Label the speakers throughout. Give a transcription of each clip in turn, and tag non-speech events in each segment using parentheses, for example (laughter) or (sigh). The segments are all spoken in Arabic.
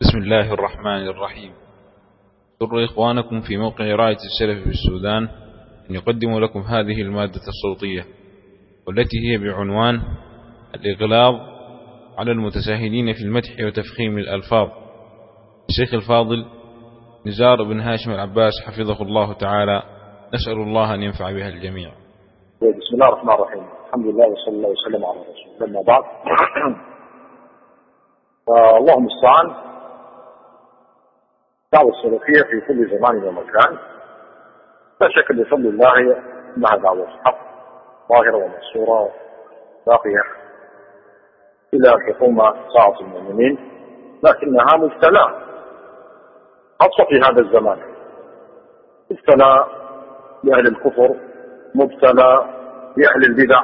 Speaker 1: بسم الله الرحمن الرحيم. سر إخوانكم في موقع راية السلف في السودان أن يقدموا لكم هذه المادة الصوتية والتي هي بعنوان الإغلاظ على المتساهلين في المدح وتفخيم الألفاظ. الشيخ الفاضل نزار بن هاشم العباس حفظه الله تعالى. نسأل الله أن ينفع بها الجميع.
Speaker 2: بسم الله الرحمن الرحيم. الحمد لله وصلى الله وسلم على رسول الله. بعد (clears throat) اللهم المستعان الدعوة السلفية في كل زمان ومكان لا شك بفضل الله انها دعوة حق ظاهرة ومنصورة باقية إلى أن تقوم ساعة المؤمنين لكنها مبتلى خاصة في هذا الزمان. مبتلى بأهل الكفر مبتلى بأهل البدع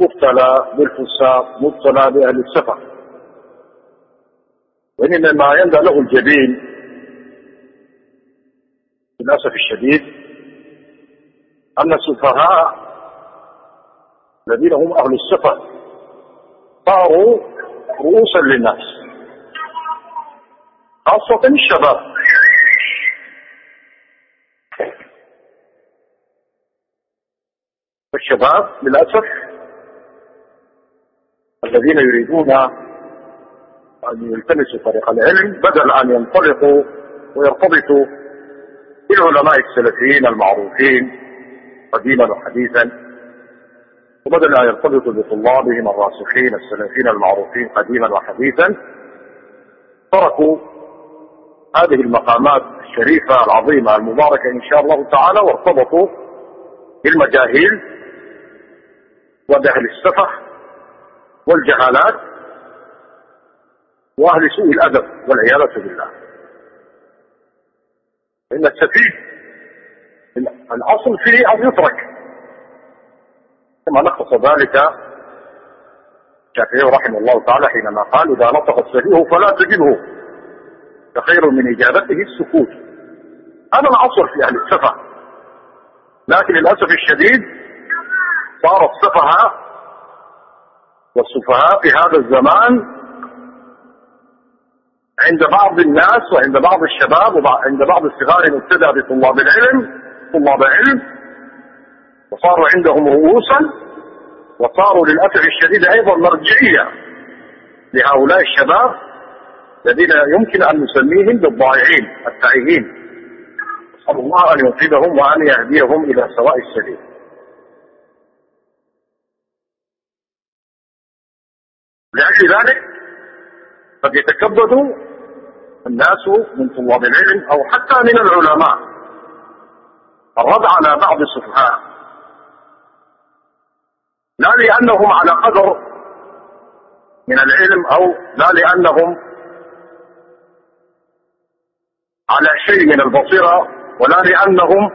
Speaker 2: مبتلى بالفساق مبتلى بأهل السفر وإن ما يندى له الجبين للأسف الشديد أن السفهاء الذين هم أهل السفه صاروا رؤوسا للناس خاصة الشباب. الشباب للأسف الذين يريدون أن يلتمسوا طريق العلم بدل أن ينطلقوا ويرتبطوا بالعلماء السلفيين المعروفين قديما وحديثا وبدل أن يرتبطوا بطلابهم الراسخين السلفيين المعروفين قديما وحديثا تركوا هذه المقامات الشريفة العظيمة المباركة إن شاء الله تعالى وارتبطوا بالمجاهيل وبأهل السفح والجهالات وأهل سوء الأدب والعياذ بالله. إن السفيه الأصل فيه أن يترك. كما لخص ذلك الشافعي رحمه الله تعالى حينما قال إذا نطق السفيه فلا تجبه فخير من إجابته السكوت. هذا الأصل في أهل السفه. لكن للأسف الشديد صار السفهاء والسفهاء في هذا الزمان عند بعض الناس وعند بعض الشباب وعند بعض الصغار المبتدأ بطلاب العلم طلاب علم وصاروا عندهم رؤوسا وصاروا للأسف الشديد أيضا مرجعية لهؤلاء الشباب الذين يمكن أن نسميهم بالضائعين التائهين نسأل الله أن ينقذهم وأن يهديهم إلى سواء السبيل. لأجل ذلك قد يتكبد الناس من طلاب العلم أو حتى من العلماء. الرد على بعض السفهاء. لا لأنهم على قدر من العلم أو لا لأنهم على شيء من البصيرة ولا لأنهم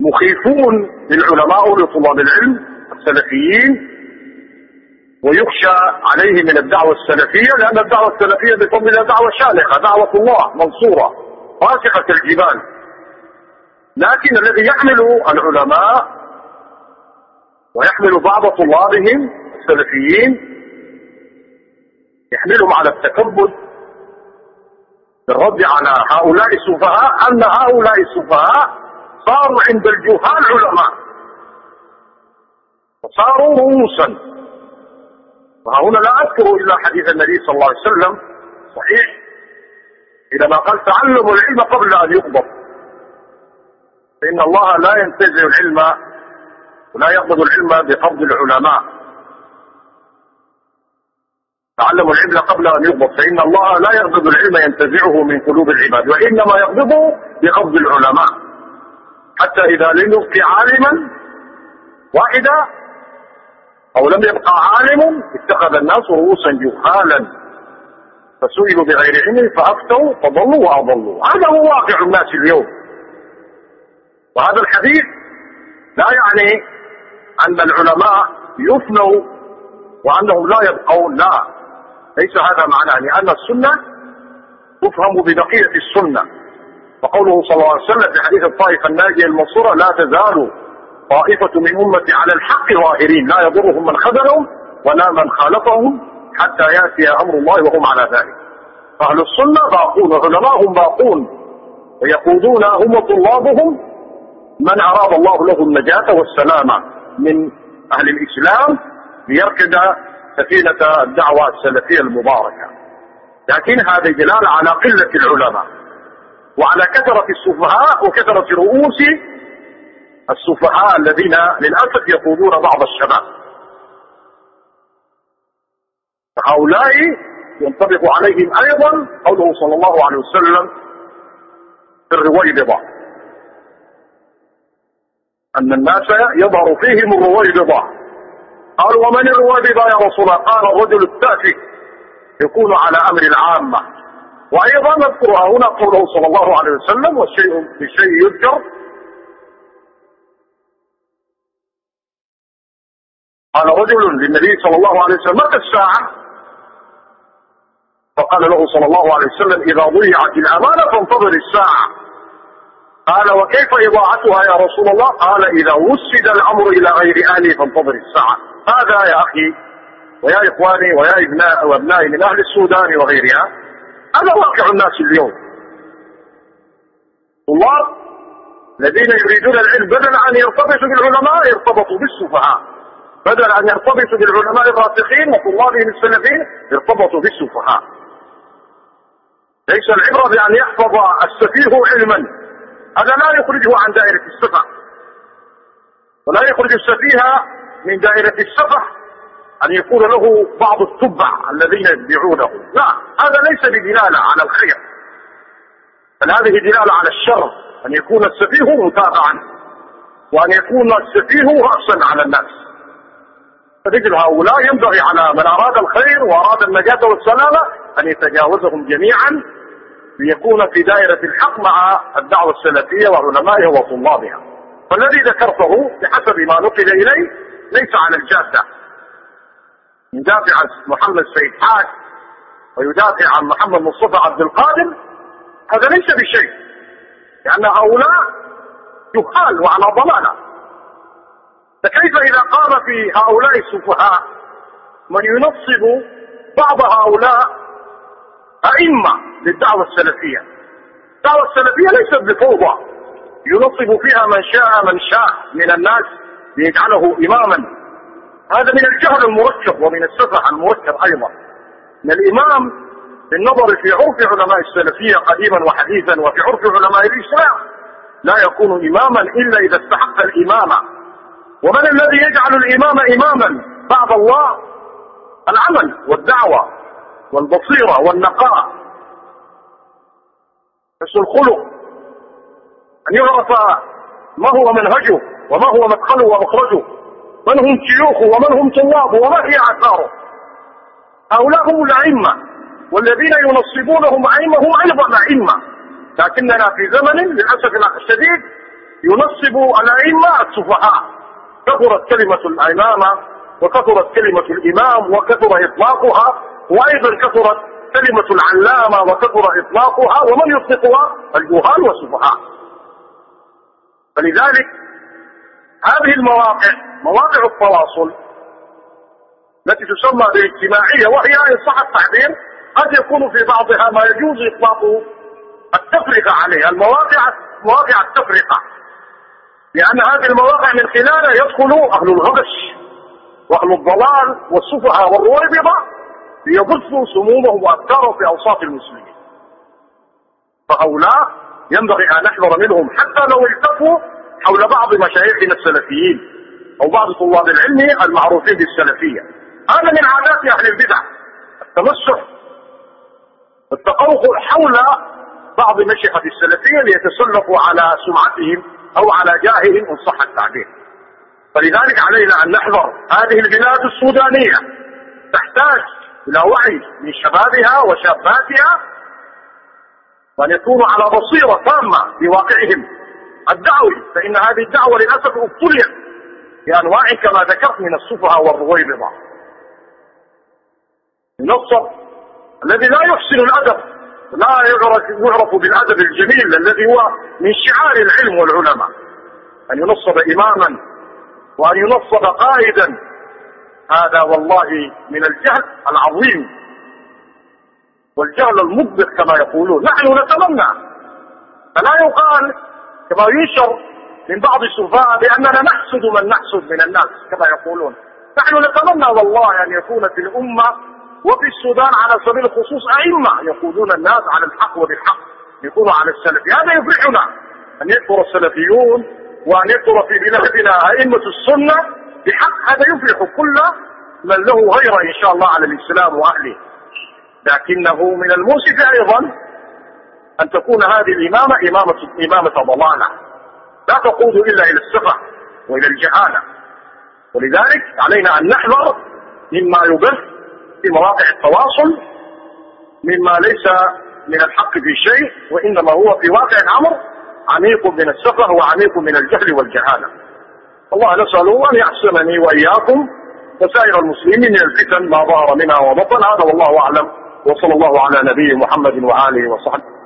Speaker 2: مخيفون للعلماء ولطلاب العلم السلفيين ويخشى عليه من الدعوة السلفية لأن الدعوة السلفية بفضل الله دعوة شالخة دعوة الله منصورة راسخة الجبال. لكن الذي يحمل العلماء ويحمل بعض طلابهم السلفيين يحملهم على التكبد بالرد على هؤلاء السفهاء أن هؤلاء السفهاء صاروا عند الجهال علماء وصاروا رؤوسا. وهنا لا أذكر إلا حديث النبي صلى الله عليه وسلم صحيح؟ حينما قال تعلموا العلم قبل أن يقبض. فإن الله لا ينتزع العلم ولا يقبض العلم بقبض العلماء. تعلموا العلم قبل أن يقبض فإن الله لا يقبض العلم ينتزعه من قلوب العباد وإنما يقبضه بقبض العلماء. حتى إذا لم يبق عالما واحدا أو لم يبقى عالم اتخذ الناس رؤوسا جهالا. فسئلوا بغير علم فأفتوا فضلوا وأضلوا. هذا هو واقع الناس اليوم. وهذا الحديث لا يعني أن العلماء يفنوا وأنهم لا يبقون لا. ليس هذا معناه لأن السنة تفهم ببقية السنة. وقوله صلى الله عليه وسلم في حديث الطائفة الناجية المنصورة لا تزال طائفة من أمتي على الحق ظاهرين لا يضرهم من خذلهم ولا من خالفهم حتى يأتي أمر الله وهم على ذلك. أهل السنة باقون علماءهم باقون ويقودون هم وطلابهم من أراد الله له النجاة والسلامة من أهل الإسلام ليركد سفينة الدعوة السلفية المباركة. لكن هذا دلالة على قلة العلماء وعلى كثرة السفهاء وكثرة رؤوس السفهاء الذين للأسف يقودون بعض الشباب. فهؤلاء ينطبق عليهم أيضا قوله صلى الله عليه وسلم في الرويبضة أن الناس يظهر فيهم الرويبضة قال ومن الرويبضة يا رسول الله؟ قال الرجل التافه. يكون على أمر العامة. وأيضا نذكرها هنا قوله صلى الله عليه وسلم والشيء بشيء يذكر قال رجل للنبي صلى الله عليه وسلم متى الساعة؟ فقال له صلى الله عليه وسلم إذا ضيعت الأمانة فانتظر الساعة. قال وكيف إضاعتها يا رسول الله؟ قال إذا وسد الأمر إلى غير أهله فانتظر الساعة. هذا يا أخي ويا إخواني ويا ابناء وأبنائي من أهل السودان وغيرها هذا واقع الناس اليوم. طلاب الذين يريدون العلم بدل أن يرتبطوا بالعلماء يرتبطوا بالسفهاء. بدل أن يرتبطوا بالعلماء الراسخين وطلابهم السلفين ارتبطوا بالسفهاء. ليس العبرة بأن يحفظ السفيه علما. هذا لا يخرجه عن دائرة السفه. ولا يخرج السفيه من دائرة السفه أن يكون له بعض التبع الذين يتبعونه لا هذا ليس بدلالة على الخير. بل هذه دلالة على الشر أن يكون السفيه متابعا وأن يكون السفيه رأسا على الناس. فمثل هؤلاء ينبغي على من أراد الخير وأراد النجاة والسلامة أن يتجاوزهم جميعا ليكون في دائرة الحق مع الدعوة السلفية وعلمائها وطلابها. فالذي ذكرته بحسب ما نقل إليه ليس على الجادة. يدافع عن محمد سيد حاج ويدافع عن محمد مصطفى عبد القادر هذا ليس بشيء لأن هؤلاء جهال وعلى ضلالة. فكيف إذا قام في هؤلاء السفهاء من ينصب بعض هؤلاء أئمة للدعوة السلفية؟ الدعوة السلفية ليست بفوضى. ينصب فيها من شاء من شاء من الناس ليجعله إماما. هذا من الجهل المركب ومن السفه المركب أيضا. إن الإمام بالنظر في عرف علماء السلفية قديما وحديثا وفي عرف علماء الإسلام لا يكون إماما إلا إذا استحق الإمامة. ومن الذي يجعل الإمام إماما بعد الله؟ العمل والدعوة والبصيرة والنقاء. بس الخلق. أن يعرف ما هو منهجه وما هو مدخله ومخرجه. من هم شيوخه ومن هم طلابه وما هي آثاره. هؤلاء هم الأئمة. والذين ينصبونهم أئمة هم أيضا أئمة. لكننا في زمن للأسف الشديد ينصب الأئمة السفهاء. كثرت كلمة الإمامة وكثرت كلمة الإمام وكثر إطلاقها وأيضا كثرت كلمة العلامة وكثر إطلاقها ومن يطلقها؟ الجهال والسفهاء فلذلك هذه المواقع مواقع التواصل التي تسمى بالاجتماعية وهي إن صح التعبير قد يكون في بعضها ما يجوز إطلاق التفرقة عليها. المواقع مواقع التفرقة. لأن هذه المواقع من خلالها يدخل أهل الغبش وأهل الضلال والسفهاء والرويبضة ليبثوا سمومهم وأفكارهم في أوساط المسلمين. فهؤلاء ينبغي أن نحذر منهم حتى لو التفوا حول بعض مشايخنا السلفيين أو بعض طلاب العلم المعروفين بالسلفية. هذا من عادات أهل البدع التمسح التقوقع حول بعض مشيخة السلفية ليتسلقوا على سمعتهم أو على جاههم إن صح التعبير. فلذلك علينا أن نحذر هذه البلاد السودانية. تحتاج إلى وعي من شبابها وشاباتها وأن يكونوا على بصيرة تامة بواقعهم الدعوي فإن هذه الدعوة للأسف ابتليت بأنواع كما ذكرت من السفهاء والرويبضة. النصر الذي لا يحسن الأدب لا يعرف, يعرف بالأدب الجميل الذي هو من شعار العلم والعلماء. أن ينصب إماما وأن ينصب قائدا. هذا والله من الجهل العظيم والجهل المطبق كما يقولون. نحن نتمنى. فلا يقال كما ينشر من بعض السفهاء بأننا نحسد من نحسد من الناس كما يقولون. نحن نتمنى والله أن يكون في الأمة وفي السودان على سبيل الخصوص أئمة يقودون الناس على الحق وبالحق. يكونوا على السلف هذا يفرحنا أن يكثر السلفيون وأن يكثر في بلادنا أئمة السنة بحق هذا يفرح كل من له غيره إن شاء الله على الإسلام وأهله. لكنه من المؤسف أيضا أن تكون هذه الإمامة إمامة, إمامة ضلالة. لا تقود إلا إلى السفة وإلى الجهالة. ولذلك علينا أن نحذر مما يبث في مواقع التواصل مما ليس من الحق في شيء وإنما هو في واقع الأمر عميق من السفه وعميق من الجهل والجهالة. الله نسأله أن يحسنني وإياكم وسائر المسلمين من الفتن ما ظهر منها وبطن هذا والله أعلم. وصلى الله على نبي محمد وآله وصحبه.